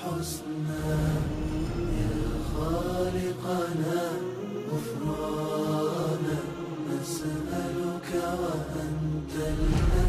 الحسنى يا خالقنا غفرانا نسألك وأنت الأسمى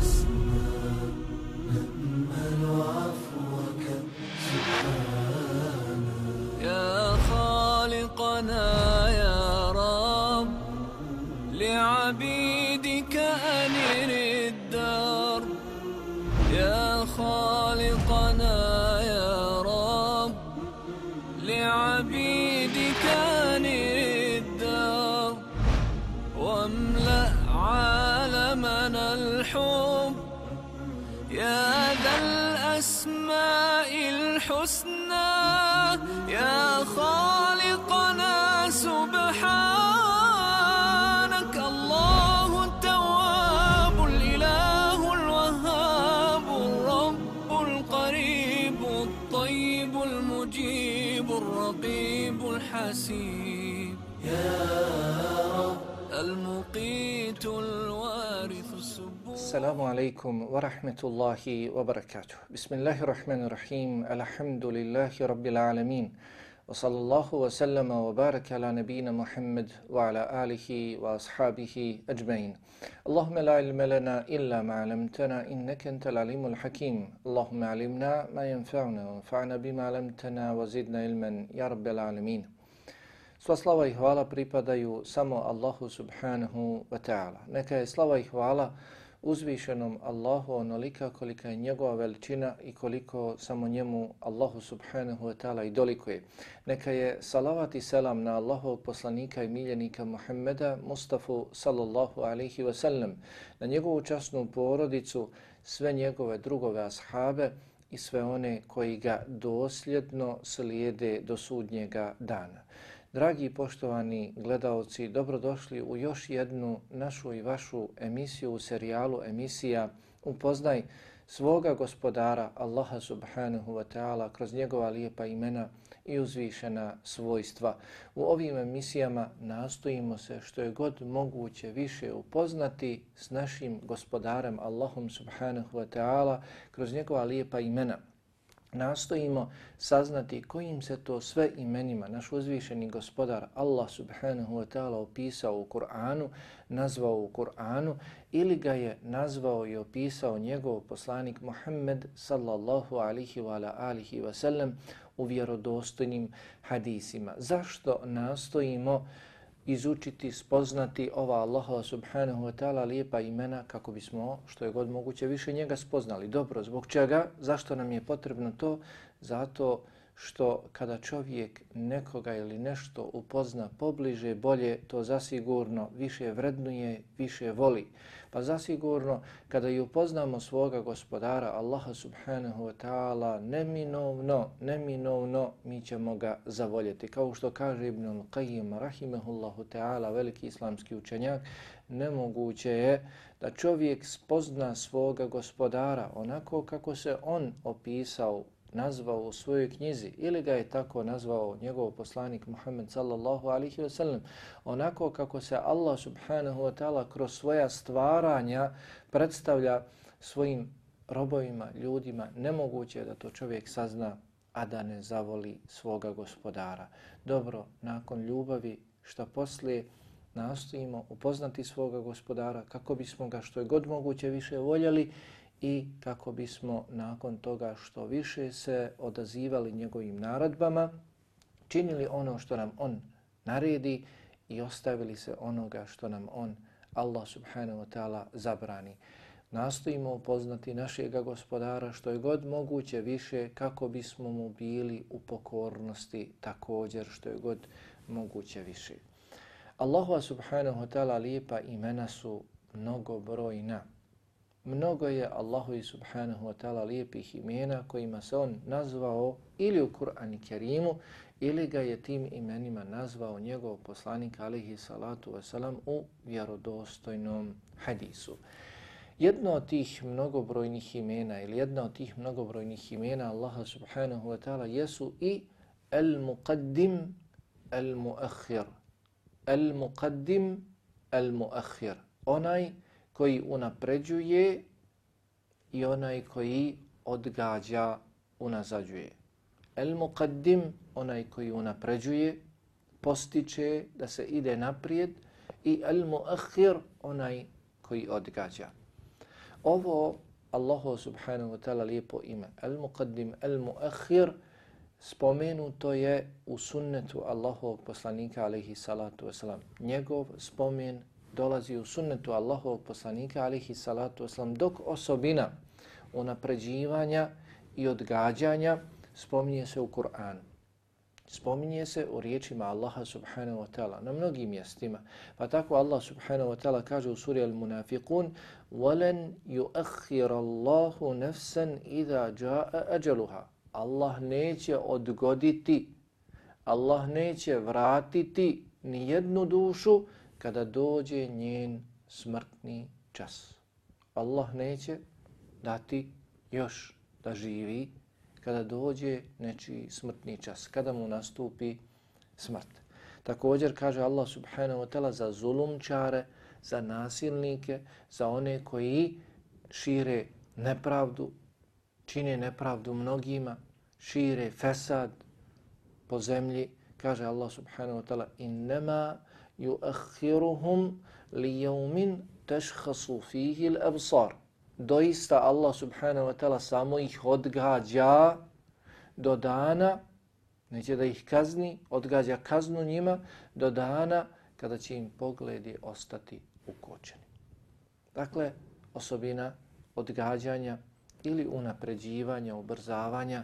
المجيب الرقيب الحسيب. المقيت الوارث السبوح السلام عليكم ورحمة الله وبركاته. بسم الله الرحمن الرحيم. الحمد لله رب العالمين. وصلى الله وسلم وبارك على نبينا محمد وعلى آله وأصحابه أجمعين اللهم لا علم لنا إلا ما علمتنا إنك أنت العليم الحكيم اللهم علمنا ما ينفعنا وانفعنا بما علمتنا وزدنا علما يا رب العالمين Sva slava i hvala pripadaju samo Allahu subhanahu wa ta'ala. Neka je slava i hvala uzvišenom Allahu onolika kolika je njegova veličina i koliko samo njemu Allahu subhanahu wa ta'ala i dolikuje. Neka je salavat i selam na Allahovog poslanika i miljenika Muhammeda Mustafa sallallahu alaihi wa sallam, na njegovu časnu porodicu, sve njegove drugove ashabe i sve one koji ga dosljedno slijede do sudnjega dana. Dragi i poštovani gledaoci, dobrodošli u još jednu našu i vašu emisiju u serijalu emisija Upoznaj svoga gospodara Allaha subhanahu wa ta'ala kroz njegova lijepa imena i uzvišena svojstva. U ovim emisijama nastojimo se što je god moguće više upoznati s našim gospodarem Allahom subhanahu wa ta'ala kroz njegova lijepa imena nastojimo saznati kojim se to sve imenima naš uzvišeni gospodar Allah subhanahu wa ta'ala opisao u Kur'anu, nazvao u Kur'anu ili ga je nazvao i opisao njegov poslanik Muhammed sallallahu alihi wa alihi wa sallam u vjerodostojnim hadisima. Zašto nastojimo izučiti, spoznati ova Allahova subhanahu wa ta'ala lijepa imena kako bismo što je god moguće više njega spoznali. Dobro, zbog čega? Zašto nam je potrebno to? Zato što kada čovjek nekoga ili nešto upozna pobliže, bolje to zasigurno više vrednuje, više voli. Pa zasigurno kada i upoznamo svoga gospodara Allaha subhanahu wa ta'ala neminovno, neminovno mi ćemo ga zavoljeti. Kao što kaže Ibn al-Qayyim rahimahullahu ta'ala, veliki islamski učenjak, nemoguće je da čovjek spozna svoga gospodara onako kako se on opisao nazvao u svojoj knjizi ili ga je tako nazvao njegov poslanik Muhammed sallallahu alihi wasallam onako kako se Allah subhanahu wa ta'ala kroz svoja stvaranja predstavlja svojim robovima, ljudima, nemoguće je da to čovjek sazna, a da ne zavoli svoga gospodara. Dobro, nakon ljubavi, što poslije nastojimo upoznati svoga gospodara kako bismo ga što je god moguće više voljeli i kako bismo nakon toga što više se odazivali njegovim naradbama, činili ono što nam on naredi i ostavili se onoga što nam on, Allah subhanahu wa ta'ala, zabrani. Nastojimo upoznati našega gospodara što je god moguće više kako bismo mu bili u pokornosti također što je god moguće više. Allahu subhanahu wa ta'ala lijepa imena su mnogo brojna. Mnogo je Allahu i subhanahu wa ta'ala lijepih imena kojima se on nazvao ili u Kur'an i Kerimu ili ga je tim imenima nazvao njegov poslanik alihi salatu wasalam u vjerodostojnom hadisu. Jedno od tih mnogobrojnih imena ili jedna od tih mnogobrojnih imena Allaha subhanahu wa ta'ala jesu i al-muqaddim al-muakhir. Al-muqaddim al-muakhir. Onaj koji unapređuje i onaj koji odgađa, unazađuje. El muqaddim, onaj koji unapređuje, postiče da se ide naprijed i el muakhir, onaj koji odgađa. Ovo Allahu subhanahu wa ta'ala lijepo ime. El muqaddim, el muakhir, spomenuto je u sunnetu Allahovog poslanika alaihi salatu wasalam. Njegov spomen dolazi u sunnetu Allahovog poslanika alaihi salatu wasalam dok osobina unapređivanja i odgađanja spominje se u Kur'anu. Spominje se u riječima Allaha subhanahu wa ta'ala na mnogim mjestima. Pa tako Allah subhanahu wa ta'ala kaže u suri Al-Munafiqun وَلَنْ يُؤَخِّرَ اللَّهُ نَفْسًا إِذَا جَاءَ أَجَلُهَا Allah neće odgoditi, Allah neće vratiti ni jednu dušu kada dođe njen smrtni čas. Allah neće dati još da živi kada dođe nečiji smrtni čas, kada mu nastupi smrt. Također kaže Allah subhanahu wa ta'ala za zulumčare, za nasilnike, za one koji šire nepravdu, čine nepravdu mnogima, šire fesad po zemlji, kaže Allah subhanahu wa ta'ala innama yuakhiruhum li yawmin tashkhasu fihi al-absar doista Allah subhanahu wa ta'ala samo ih odgađa do dana, neće da ih kazni, odgađa kaznu njima do dana kada će im pogledi ostati ukočeni. Dakle, osobina odgađanja ili unapređivanja, ubrzavanja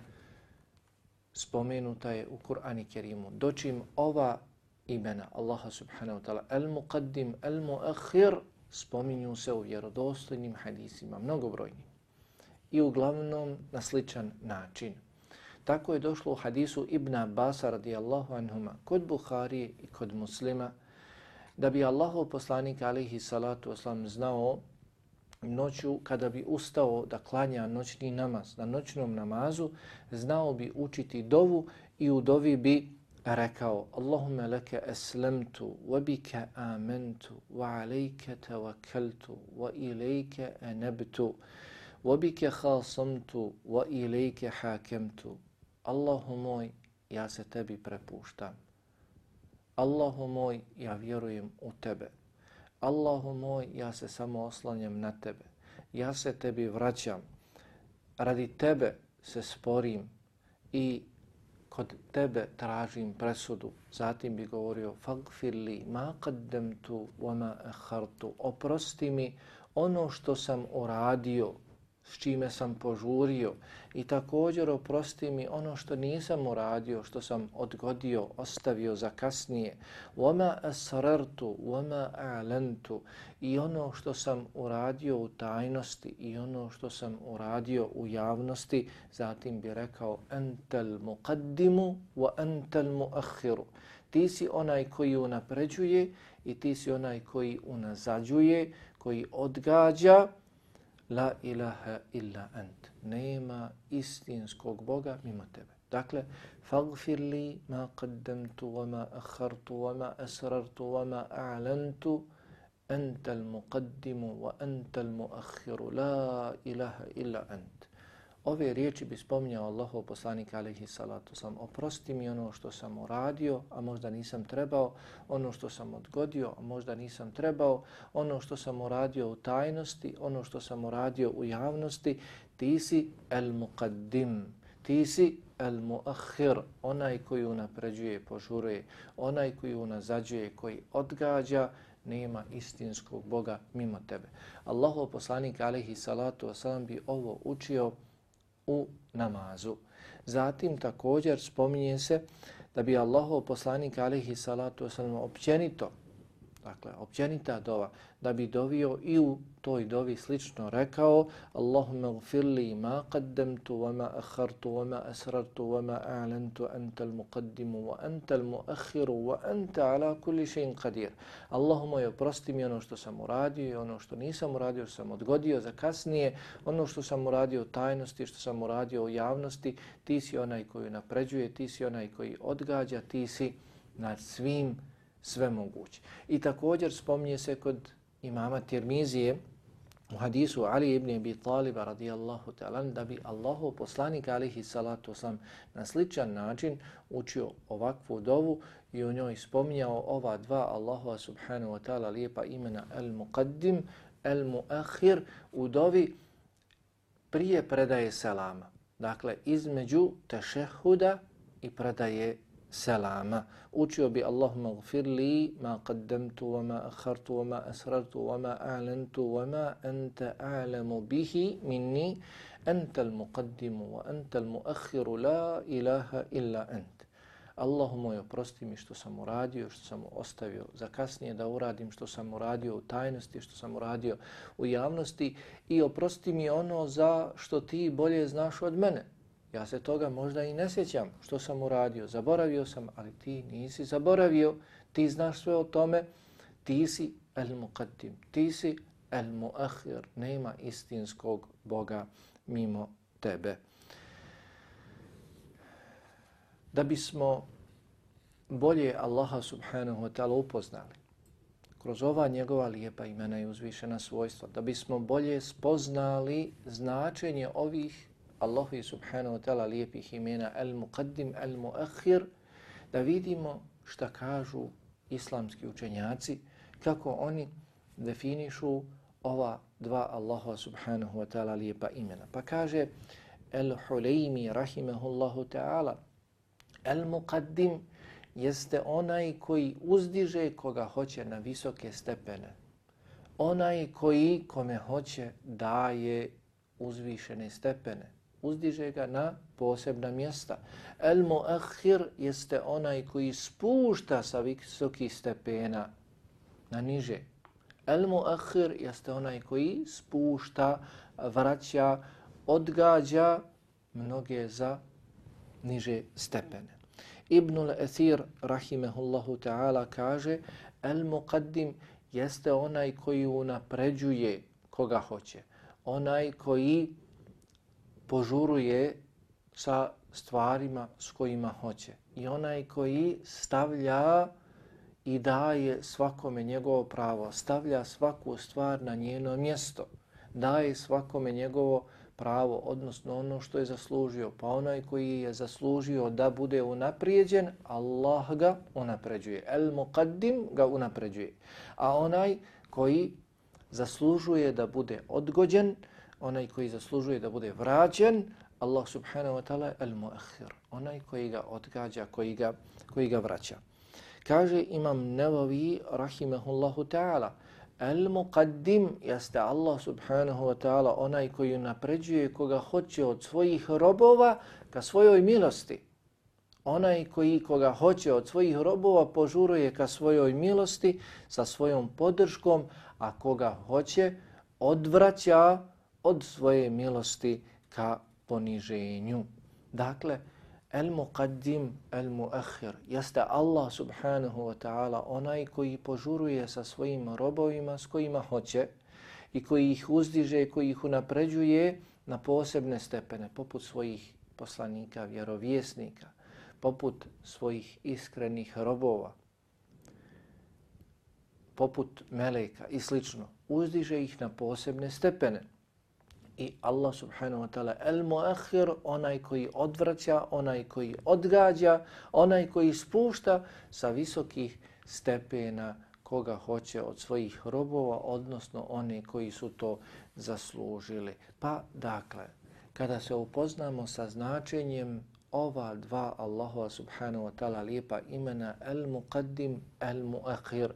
spomenuta je u Kur'ani Kerimu. Dočim ova imena Allaha subhanahu wa ta'ala. Al-muqaddim, al-muakhir, spominju se u vjerodostojnim hadisima, mnogobrojnim i uglavnom na sličan način. Tako je došlo u hadisu Ibn Abbas radijallahu anhuma kod Buharije i kod muslima da bi Allahov poslanik alihi salatu oslam znao noću kada bi ustao da klanja noćni namaz. Na noćnom namazu, znao bi učiti dovu i u dovi bi Pa rekao Allahumma laka aslamtu wa bika amantu wa alayka tawakkaltu wa ilayka anabtu wa bika khasamtu wa ilayka hakamtu. Allahu moj ja se tebi prepuštam. Allahu moj ja vjerujem u tebe. Allahu moj ja se samo oslanjam na tebe. Ja se tebi vraćam. Radi tebe se sporim i kod tebe tražim presudu. Zatim bi govorio, fagfir li ma qaddamtu wa ma akhartu. Oprosti mi ono što sam uradio s čime sam požurio i također oprosti mi ono što nisam uradio, što sam odgodio, ostavio za kasnije. Wama asrartu, wama a'lantu i ono što sam uradio u tajnosti i ono što sam uradio u javnosti, zatim bi rekao entel muqaddimu wa entel muakhiru. Ti si onaj koji unapređuje i ti si onaj koji unazađuje, koji odgađa La ilaha illa ant. Nema istinskog Boga mimo tebe. Dakle, faghfir li ma qaddamtu wa ma akhartu wa ma asrartu wa ma a'lantu anta al-muqaddimu wa anta al-muakhiru. La ilaha illa ant. Ove riječi bi spominjao Allahov poslanik alaihi salatu sam. Oprosti mi ono što sam uradio, a možda nisam trebao, ono što sam odgodio, a možda nisam trebao, ono što sam uradio u tajnosti, ono što sam uradio u javnosti, ti si el muqaddim, ti si el muakhir, onaj koji unapređuje, požuruje, onaj koji unazađuje, koji odgađa, nema istinskog Boga mimo tebe. Allahov poslanik alaihi salatu wasalam bi ovo učio u namazu. Zatim također spominje se da bi Allahov poslanik alihi salatu wasalam općenito dakle, općenita dova, da bi dovio i u toj dovi slično rekao Allahumma gfirli ma qaddamtu wa ma akhartu wa ma asrartu wa ma a'lantu anta al-muqaddimu wa anta al-muakhiru wa anta ala kulli shay'in qadir. Allahumma jo prosti mi ono što sam uradio i ono što nisam uradio, što sam odgodio za kasnije, ono što sam uradio u tajnosti, što sam uradio u javnosti, ti si onaj koji napređuje, ti si onaj koji odgađa, ti si nad svim sve moguće. I također spominje se kod imama Tirmizije u hadisu Ali ibn Abi Taliba radijallahu ta'ala da bi Allahu poslanik alihi salatu oslam na sličan način učio ovakvu dovu i u njoj spominjao ova dva Allahova subhanahu wa ta'ala lijepa imena al-muqaddim, al-muakhir u dovi prije predaje selama. Dakle, između tešehuda i predaje selama. Učio bi Allahumma gfir li ma qaddamtu wa ma akhartu wa ma asrartu wa ma a'lantu wa ma anta a'lamu bihi minni anta al-muqaddimu wa anta al-muakhiru la ilaha illa ant. Allahu moj, oprosti mi što sam uradio, što sam ostavio za kasnije da uradim što sam uradio u tajnosti, što sam uradio u javnosti i oprosti mi ono za što ti bolje znaš od mene. Ja se toga možda i ne sjećam što sam uradio, zaboravio sam, ali ti nisi zaboravio, ti znaš sve o tome, ti si el muqaddim, ti si el muakhir, nema istinskog Boga mimo tebe. Da bismo bolje Allaha subhanahu wa ta'ala upoznali kroz ova njegova lijepa imena i uzvišena svojstva, da bismo bolje spoznali značenje ovih Allahu subhanahu wa ta'ala lijepih imena Al-Muqaddim, Al-Muakhir, da vidimo šta kažu islamski učenjaci, kako oni definišu ova dva Allaha subhanahu wa ta'ala lijepa imena. Pa kaže Al-Hulaymi rahimahullahu ta'ala Al-Muqaddim jeste onaj koji uzdiže koga hoće na visoke stepene. Onaj koji kome hoće daje uzvišene stepene uzdiže ga na posebna mjesta. El muakhir jeste onaj koji spušta sa visokih stepena na niže. El muakhir jeste onaj koji spušta, vraća, odgađa mnoge za niže stepene. Ibnul Ethir, rahimehullahu ta'ala, kaže El muqaddim jeste onaj koji unapređuje koga hoće. Onaj koji požuruje sa stvarima s kojima hoće. I onaj koji stavlja i daje svakome njegovo pravo, stavlja svaku stvar na njeno mjesto, daje svakome njegovo pravo, odnosno ono što je zaslužio. Pa onaj koji je zaslužio da bude unaprijeđen, Allah ga unapređuje. El muqaddim ga unapređuje. A onaj koji zaslužuje da bude odgođen, onaj koji zaslužuje da bude vraćen, Allah subhanahu wa ta'ala al-muakhir, onaj koji ga odgađa, koji ga, koji ga vraća. Kaže imam Nevavi rahimahullahu ta'ala, al-muqaddim jeste Allah subhanahu wa ta'ala onaj koji napređuje koga hoće od svojih robova ka svojoj milosti. Onaj koji koga hoće od svojih robova požuruje ka svojoj milosti sa svojom podrškom, a koga hoće odvraća od svoje milosti ka poniženju. Dakle, el muqaddim, el muakhir, jeste Allah subhanahu wa ta'ala onaj koji požuruje sa svojim robovima s kojima hoće i koji ih uzdiže i koji ih unapređuje na posebne stepene, poput svojih poslanika, vjerovjesnika, poput svojih iskrenih robova, poput meleka i slično. Uzdiže ih na posebne stepene i Allah subhanahu wa ta'ala el muakhir, onaj koji odvraća, onaj koji odgađa, onaj koji spušta sa visokih stepena koga hoće od svojih robova, odnosno oni koji su to zaslužili. Pa dakle, kada se upoznamo sa značenjem ova dva Allahova subhanahu wa ta'ala lijepa imena el muqaddim, el muakhir,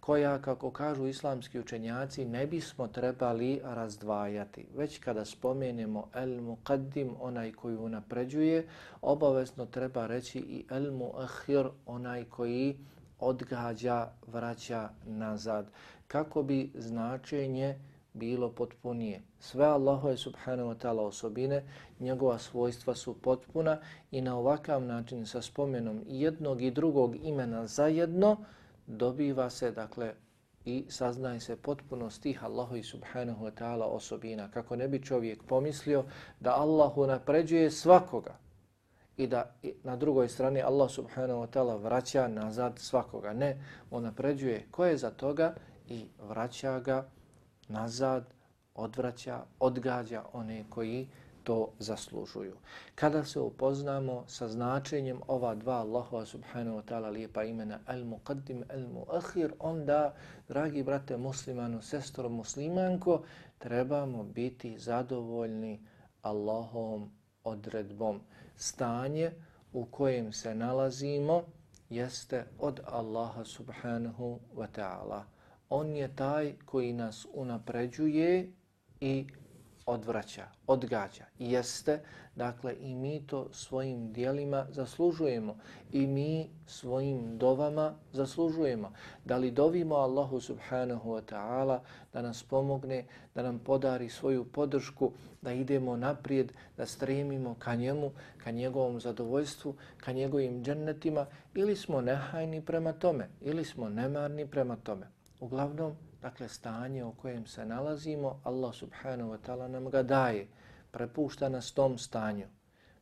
koja, kako kažu islamski učenjaci, ne bismo trebali razdvajati. Već kada spomenemo el muqaddim, onaj koji unapređuje, obavezno treba reći i el muakhir, onaj koji odgađa, vraća nazad. Kako bi značenje bilo potpunije. Sve Allahove subhanahu wa ta'ala osobine, njegova svojstva su potpuna i na ovakav način sa spomenom jednog i drugog imena zajedno, dobiva se, dakle, i saznaje se potpuno stih Allahu i subhanahu wa ta'ala osobina. Kako ne bi čovjek pomislio da Allahu napređuje svakoga i da na drugoj strani Allah subhanahu wa ta'ala vraća nazad svakoga. Ne, on napređuje ko je za toga i vraća ga nazad odvraća, odgađa one koji to zaslužuju. Kada se upoznamo sa značenjem ova dva Allahova subhanahu wa ta'ala lijepa imena Al-Muqaddim, Al-Muakhir, onda, dragi brate muslimanu, sestro muslimanko, trebamo biti zadovoljni Allahovom odredbom. Stanje u kojem se nalazimo jeste od Allaha subhanahu wa ta'ala. On je taj koji nas unapređuje i odvraća, odgađa. Jeste, dakle, i mi to svojim dijelima zaslužujemo. I mi svojim dovama zaslužujemo. Da li dovimo Allahu subhanahu wa ta'ala da nas pomogne, da nam podari svoju podršku, da idemo naprijed, da stremimo ka njemu, ka njegovom zadovoljstvu, ka njegovim džennetima, ili smo nehajni prema tome, ili smo nemarni prema tome. Uglavnom, dakle stanje u kojem se nalazimo, Allah subhanahu wa ta'ala nam ga daje, prepušta nas tom stanju.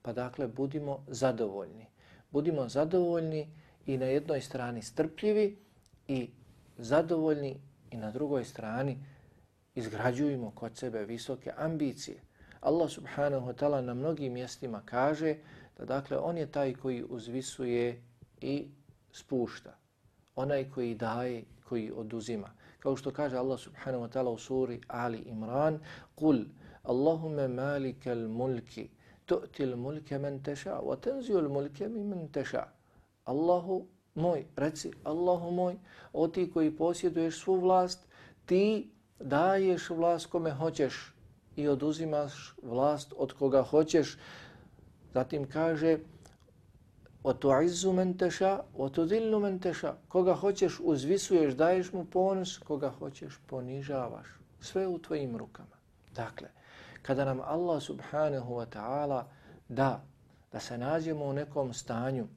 Pa dakle, budimo zadovoljni. Budimo zadovoljni i na jednoj strani strpljivi i zadovoljni i na drugoj strani izgrađujemo kod sebe visoke ambicije. Allah subhanahu wa ta'ala na mnogim mjestima kaže da dakle on je taj koji uzvisuje i spušta. Onaj koji daje, koji oduzima kao što kaže Allah subhanahu wa ta'ala u suri Ali Imran, kul allahumma malikal mulki tu'ti al mulke man الْمُلْكَ wa تَشَعْ al الْمُلْكَ mimman تَشَعْ Allahu moj, reci, Allahu moj, o ti koji posjeduješ svu vlast, ti daješ vlast kome hoćeš i oduzimaš vlast od koga hoćeš. Zatim kaže, وَتُعِزُّ مَنْ تَشَا وَتُذِلُّ مَنْ تَشَا Koga hoćeš uzvisuješ, daješ mu ponos, koga hoćeš ponižavaš. Sve u tvojim rukama. Dakle, kada nam Allah subhanahu wa ta'ala da da se nađemo u nekom stanju,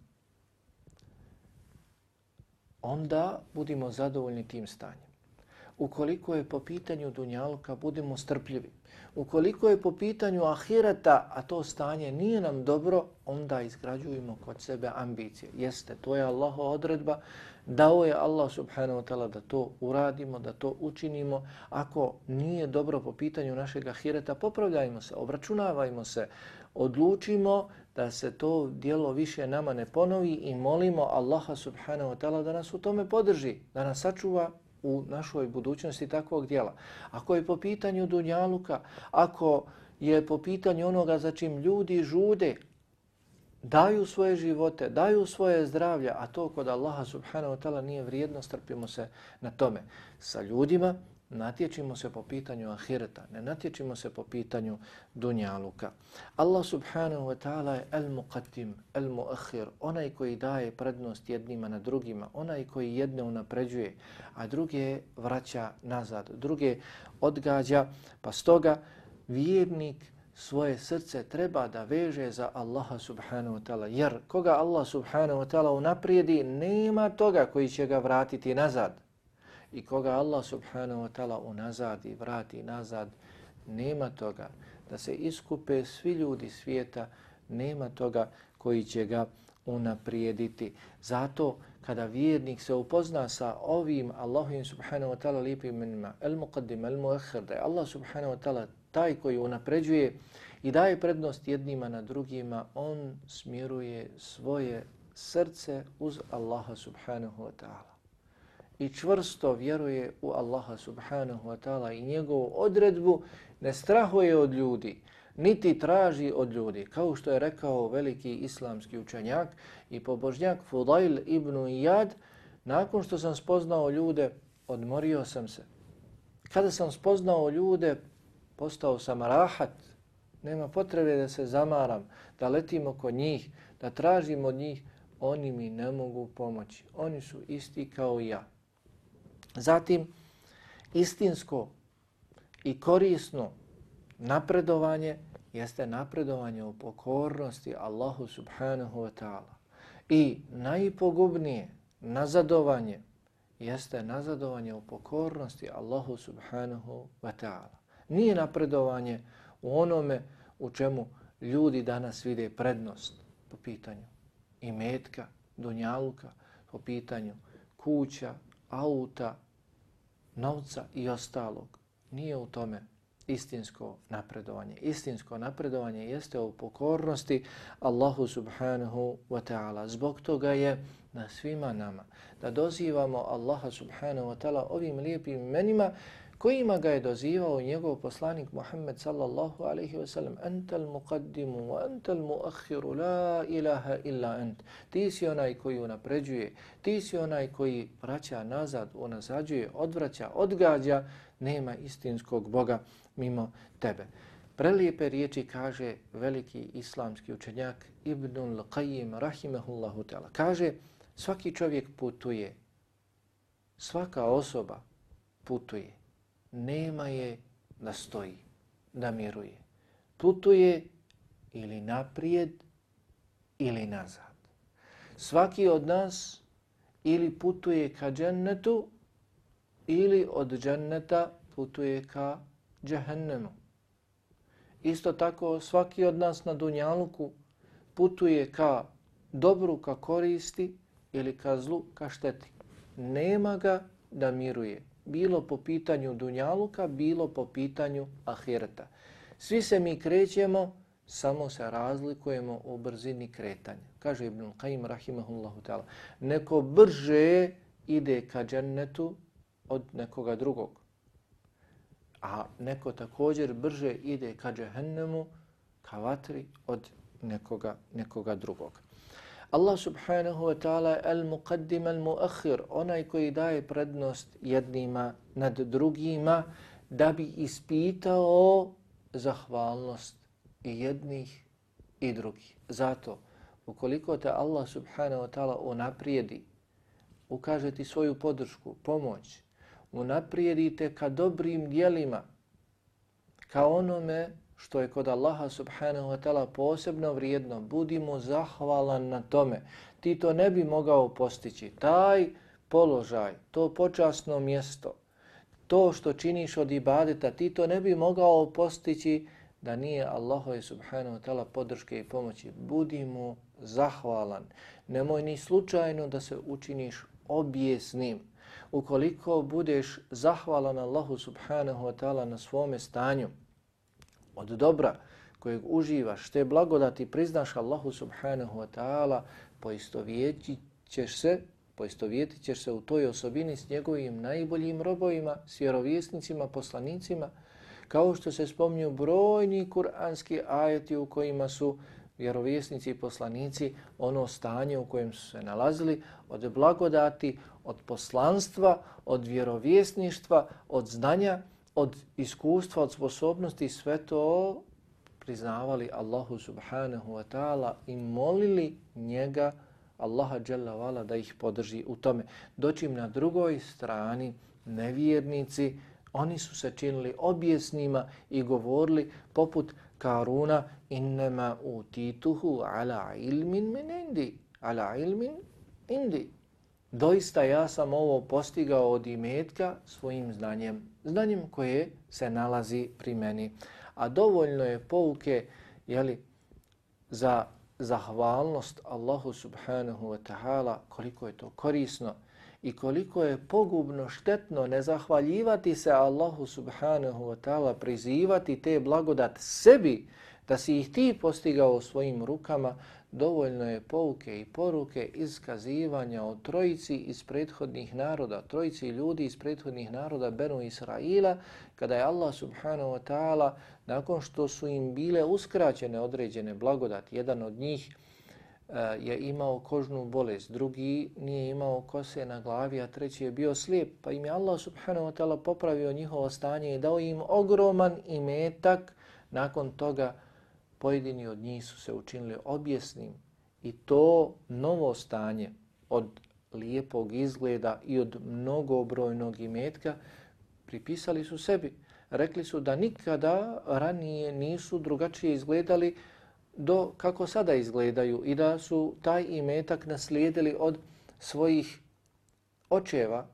onda budimo zadovoljni tim stanjem. Ukoliko je po pitanju dunjalka, budemo strpljivi. Ukoliko je po pitanju ahireta, a to stanje nije nam dobro, onda izgrađujemo kod sebe ambicije. Jeste, to je Allahova odredba, dao je Allah subhanahu wa ta'ala da to uradimo, da to učinimo. Ako nije dobro po pitanju našeg ahireta, popravljajmo se, obračunavajmo se, odlučimo da se to dijelo više nama ne ponovi i molimo Allaha subhanahu wa ta'ala da nas u tome podrži, da nas sačuva u našoj budućnosti takvog dijela. Ako je po pitanju Dunjaluka, ako je po pitanju onoga za čim ljudi žude, daju svoje živote, daju svoje zdravlje, a to kod Allaha subhanahu wa ta'ala nije vrijedno, strpimo se na tome. Sa ljudima natječimo se po pitanju ahireta, ne natječimo se po pitanju dunjaluka. Allah subhanahu wa ta'ala je el-muqaddim, el-muakhir, onaj koji daje prednost jednima na drugima, onaj koji jedne unapređuje, a druge vraća nazad, druge odgađa, pa stoga vjernik svoje srce treba da veže za Allaha subhanahu wa ta'ala, jer koga Allah subhanahu wa ta'ala unaprijedi, nema toga koji će ga vratiti nazad i koga Allah subhanahu wa ta'ala unazad i vrati nazad, nema toga da se iskupe svi ljudi svijeta, nema toga koji će ga unaprijediti. Zato kada vjernik se upozna sa ovim Allahovim subhanahu wa ta'ala lijepim imenima, el muqaddim, el muakhir, da je Allah subhanahu wa ta'ala taj koji unapređuje i daje prednost jednima na drugima, on smjeruje svoje srce uz Allaha subhanahu wa ta'ala i čvrsto vjeruje u Allaha subhanahu wa ta'ala i njegovu odredbu, ne strahuje od ljudi, niti traži od ljudi. Kao što je rekao veliki islamski učenjak i pobožnjak Fudail ibn Iyad, nakon što sam spoznao ljude, odmorio sam se. Kada sam spoznao ljude, postao sam rahat. Nema potrebe da se zamaram, da letim oko njih, da tražim od njih. Oni mi ne mogu pomoći. Oni su isti kao ja. Zatim, istinsko i korisno napredovanje jeste napredovanje u pokornosti Allahu subhanahu wa ta'ala. I najpogubnije nazadovanje jeste nazadovanje u pokornosti Allahu subhanahu wa ta'ala. Nije napredovanje u onome u čemu ljudi danas vide prednost po pitanju imetka, dunjaluka, po pitanju kuća, auta, novca i ostalog. Nije u tome. istinsko napredovanje. Istinsko napredovanje jeste u pokornosti Allahu subhanahu wa ta'ala. Zbog toga je na svima nama da dozivamo Allaha subhanahu wa ta'ala ovim lijepim imenima kojima ga je dozivao njegov poslanik Muhammed sallallahu alaihi ve sellem entel muqaddimu wa entel muakhiru la ilaha illa ant. Ti si onaj koji unapređuje, ti si onaj koji vraća nazad, unazađuje, odvraća, odgađa, nema istinskog Boga mimo tebe. Prelijepe riječi kaže veliki islamski učenjak Ibnul Qayyim rahimahullahu ta'ala. Kaže svaki čovjek putuje, svaka osoba putuje nema je da stoji, da miruje. Putuje ili naprijed ili nazad. Svaki od nas ili putuje ka džennetu ili od dženneta putuje ka džehennemu. Isto tako svaki od nas na Dunjaluku putuje ka dobru, ka koristi ili ka zlu, ka šteti. Nema ga da miruje bilo po pitanju dunjaluka, bilo po pitanju ahireta. Svi se mi krećemo, samo se razlikujemo u brzini kretanja. Kaže Ibn Qayyim rahimahullahu ta'ala, neko brže ide ka džennetu od nekoga drugog. A neko također brže ide ka džehennemu, ka vatri od nekoga, nekoga drugog. Allah subhanahu wa ta'ala al-muqaddim al-muakhir, onaj koji daje prednost jednima nad drugima da bi ispitao zahvalnost i jednih i drugih. Zato, ukoliko te Allah subhanahu wa ta'ala unaprijedi, ukaže ti svoju podršku, pomoć, unaprijedite ka dobrim dijelima, ka onome što je kod Allaha subhanahu wa ta'ala posebno vrijedno, budimo zahvalan na tome. Ti to ne bi mogao postići. Taj položaj, to počasno mjesto, to što činiš od ibadeta, ti to ne bi mogao postići da nije Allahove subhanahu wa ta'ala podrške i pomoći. Budimo zahvalan. Nemoj ni slučajno da se učiniš objesnim. Ukoliko budeš zahvalan Allahu subhanahu wa ta'ala na svome stanju, od dobra kojeg uživaš, te blagodati priznaš Allahu subhanahu wa ta'ala, poistovjetit ćeš se, poistovjetit ćeš se u toj osobini s njegovim najboljim robovima, s vjerovjesnicima, poslanicima, kao što se spomnju brojni kuranski ajeti u kojima su vjerovjesnici i poslanici ono stanje u kojem su se nalazili od blagodati, od poslanstva, od vjerovjesništva, od znanja, od iskustva, od sposobnosti, sve to priznavali Allahu subhanahu wa ta'ala i molili njega, Allaha jalla vala, da ih podrži u tome. Doćim na drugoj strani, nevjernici, oni su se činili objesnima i govorili poput Karuna innema utituhu ala ilmin min indi, ala ilmin indi. Doista ja sam ovo postigao od imetka svojim znanjem, znanjem koje se nalazi pri meni. A dovoljno je pouke jeli, za zahvalnost Allahu subhanahu wa ta'ala koliko je to korisno i koliko je pogubno, štetno ne zahvaljivati se Allahu subhanahu wa ta'ala, prizivati te blagodat sebi da si ih ti postigao svojim rukama, dovoljno je pouke i poruke iskazivanja o trojici iz prethodnih naroda, trojici ljudi iz prethodnih naroda Benu Israila, kada je Allah subhanahu wa ta'ala, nakon što su im bile uskraćene određene blagodati, jedan od njih eh, je imao kožnu bolest, drugi nije imao kose na glavi, a treći je bio slijep, pa im je Allah subhanahu wa ta'ala popravio njihovo stanje i dao im ogroman imetak, nakon toga pojedini od njih su se učinili objesnim i to novo stanje od lijepog izgleda i od mnogobrojnog imetka pripisali su sebi. Rekli su da nikada ranije nisu drugačije izgledali do kako sada izgledaju i da su taj imetak naslijedili od svojih očeva,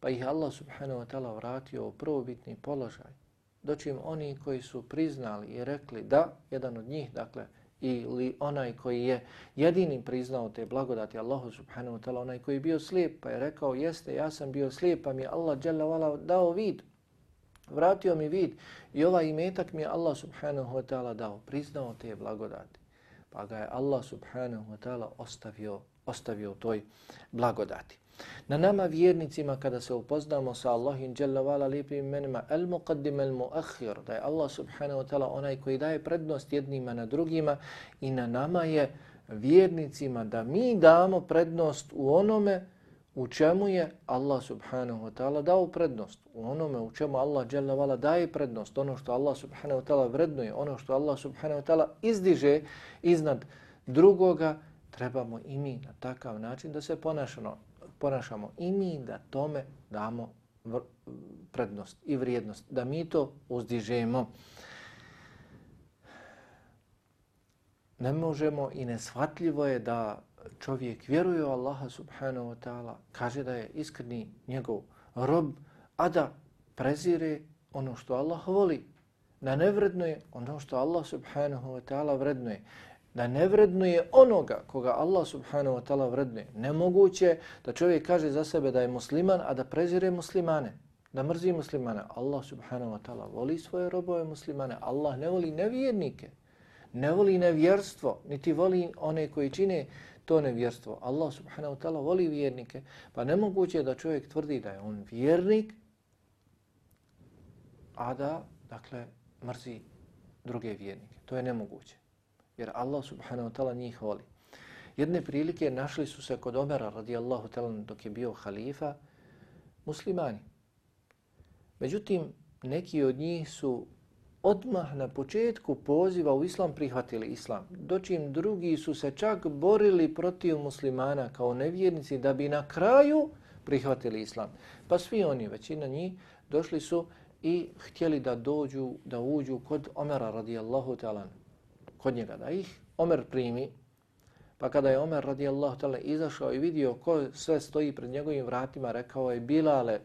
pa ih Allah subhanahu wa ta'ala vratio u prvobitni položaj doćim oni koji su priznali i rekli da, jedan od njih, dakle, ili onaj koji je jedini priznao te blagodati Allahu subhanahu wa ta'ala, onaj koji je bio slijep, pa je rekao, jeste, ja sam bio slijep, pa mi je Allah vala dao vid. Vratio mi vid i ovaj imetak mi je Allah subhanahu wa ta'ala dao, priznao te blagodati. Pa ga je Allah subhanahu wa ta'ala ostavio, ostavio toj blagodati. Na nama vjernicima kada se upoznamo sa Allahim jalla vala lijepim imenima el muqaddim el muakhir, da je Allah subhanahu wa ta'ala onaj koji daje prednost jednima na drugima i na nama je vjernicima da mi damo prednost u onome u čemu je Allah subhanahu wa ta'ala dao prednost, u onome u čemu Allah jalla vala daje prednost, ono što Allah subhanahu wa ta'ala vrednuje, ono što Allah subhanahu wa ta'ala izdiže iznad drugoga, trebamo i mi na takav način da se ponašamo ponašamo i mi da tome damo prednost i vrijednost, da mi to uzdižemo. Ne možemo i nesvatljivo je da čovjek vjeruje u Allaha subhanahu wa ta'ala, kaže da je iskreni njegov rob, a da prezire ono što Allah voli, da ne vrednuje ono što Allah subhanahu wa ta'ala vrednuje da ne vrednuje onoga koga Allah subhanahu wa ta'ala vrednuje. Nemoguće da čovjek kaže za sebe da je musliman, a da prezire muslimane, da mrzi muslimane. Allah subhanahu wa ta'ala voli svoje robove muslimane. Allah ne voli nevjernike, ne voli nevjerstvo, niti voli one koji čine to nevjerstvo. Allah subhanahu wa ta'ala voli vjernike. Pa nemoguće da čovjek tvrdi da je on vjernik, a da, dakle, mrzi druge vjernike. To je nemoguće jer Allah subhanahu wa ta'ala njih voli. Jedne prilike našli su se kod Omera radijallahu ta'ala dok je bio halifa muslimani. Međutim, neki od njih su odmah na početku poziva u islam prihvatili islam. Dočim drugi su se čak borili protiv muslimana kao nevjernici da bi na kraju prihvatili islam. Pa svi oni, većina njih, došli su i htjeli da dođu, da uđu kod Omera radijallahu ta'ala kod njega da ih Omer primi. Pa kada je Omer radijallahu ta'ala izašao i vidio ko sve stoji pred njegovim vratima, rekao je Bilale,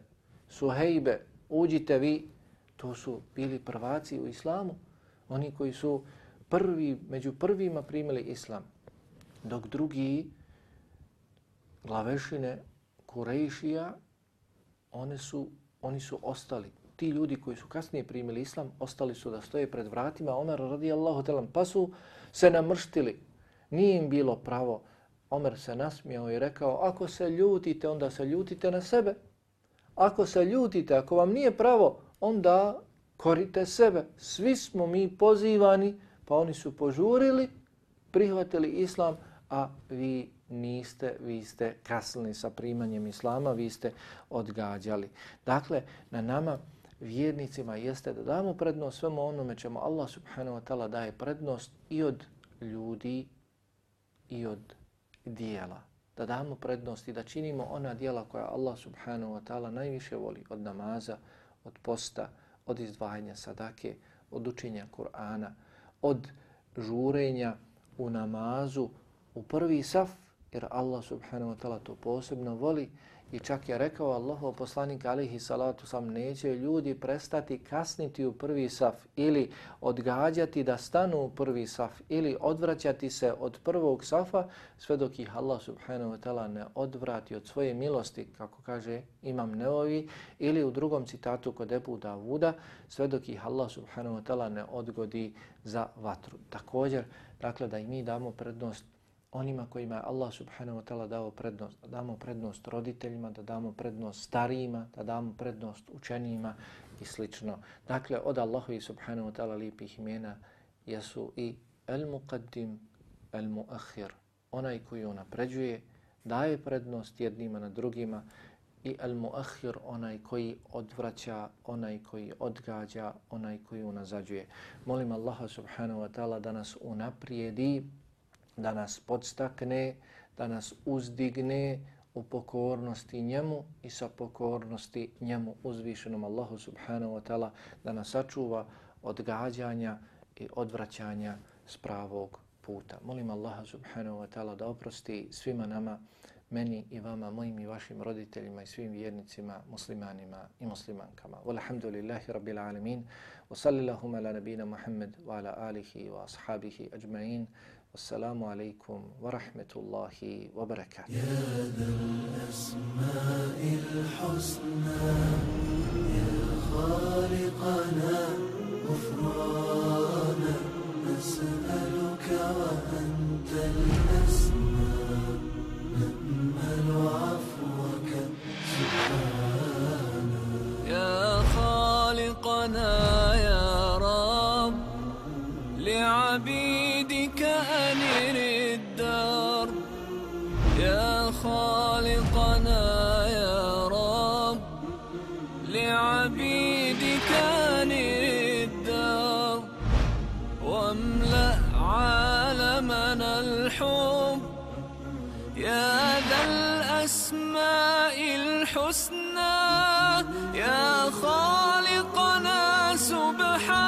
Suhejbe, uđite vi. To su bili prvaci u islamu. Oni koji su prvi, među prvima primili islam. Dok drugi glavešine Kurejšija, one su, oni su ostali ti ljudi koji su kasnije primili islam, ostali su da stoje pred vratima Omer radijallahu talan, pa su se namrštili. Nije im bilo pravo. Omer se nasmijao i rekao, ako se ljutite, onda se ljutite na sebe. Ako se ljutite, ako vam nije pravo, onda korite sebe. Svi smo mi pozivani, pa oni su požurili, prihvatili islam, a vi niste, vi ste kasnili sa primanjem islama, vi ste odgađali. Dakle, na nama vjernicima jeste da damo prednost svemu onome čemu Allah subhanahu wa ta'ala daje prednost i od ljudi i od dijela. Da damo prednost i da činimo ona dijela koja Allah subhanahu wa ta'ala najviše voli od namaza, od posta, od izdvajanja sadake, od učenja Kur'ana, od žurenja u namazu u prvi saf, jer Allah subhanahu wa ta'ala to posebno voli I čak je rekao Allahov poslanik alihi salatu sam neće ljudi prestati kasniti u prvi saf ili odgađati da stanu u prvi saf ili odvraćati se od prvog safa sve dok ih Allah subhanahu wa ta'ala ne odvrati od svoje milosti, kako kaže Imam Neovi, ili u drugom citatu kod Ebu Davuda, sve dok ih Allah subhanahu wa ta'ala ne odgodi za vatru. Također, dakle, da i mi damo prednost onima kojima je Allah subhanahu wa ta'ala dao prednost, da damo prednost roditeljima, da damo prednost starijima, da damo prednost učenijima i slično. Dakle, od Allahovi subhanahu wa ta'ala lijepih imena jesu i el-muqaddim, el-muakhir, onaj koji unapređuje, daje prednost jednima na drugima i el-muakhir, onaj koji odvraća, onaj koji odgađa, onaj koji unazađuje. Molim Allaha subhanahu wa ta'ala da nas unaprijedi da nas podstakne, da nas uzdigne u pokornosti njemu i sa pokornosti njemu uzvišenom Allahu subhanahu wa ta'ala da nas sačuva od gađanja i odvraćanja s pravog puta. Molim Allaha subhanahu wa ta'ala da oprosti svima nama meni i vama, mojim i vašim roditeljima i svim vjernicima, muslimanima i muslimankama. Walhamdulillahi rabbil alamin. Wa sallillahuma ala nabina Muhammad wa ala alihi wa ashabihi ajma'in. والسلام عليكم ورحمة الله وبركاته. يا ذا الأسماء الحسنى يا خالقنا غفرانا نسألك وأنت الأسماء الحب. يا ذا الأسماء الحسنى. يا خالقنا سبحانك.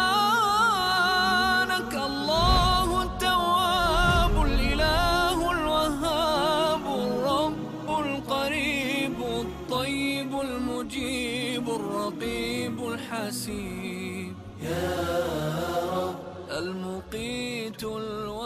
الله التواب الإله الوهاب الرب القريب الطيب المجيب الرقيب الحسيب. يا رب المقيت السبوح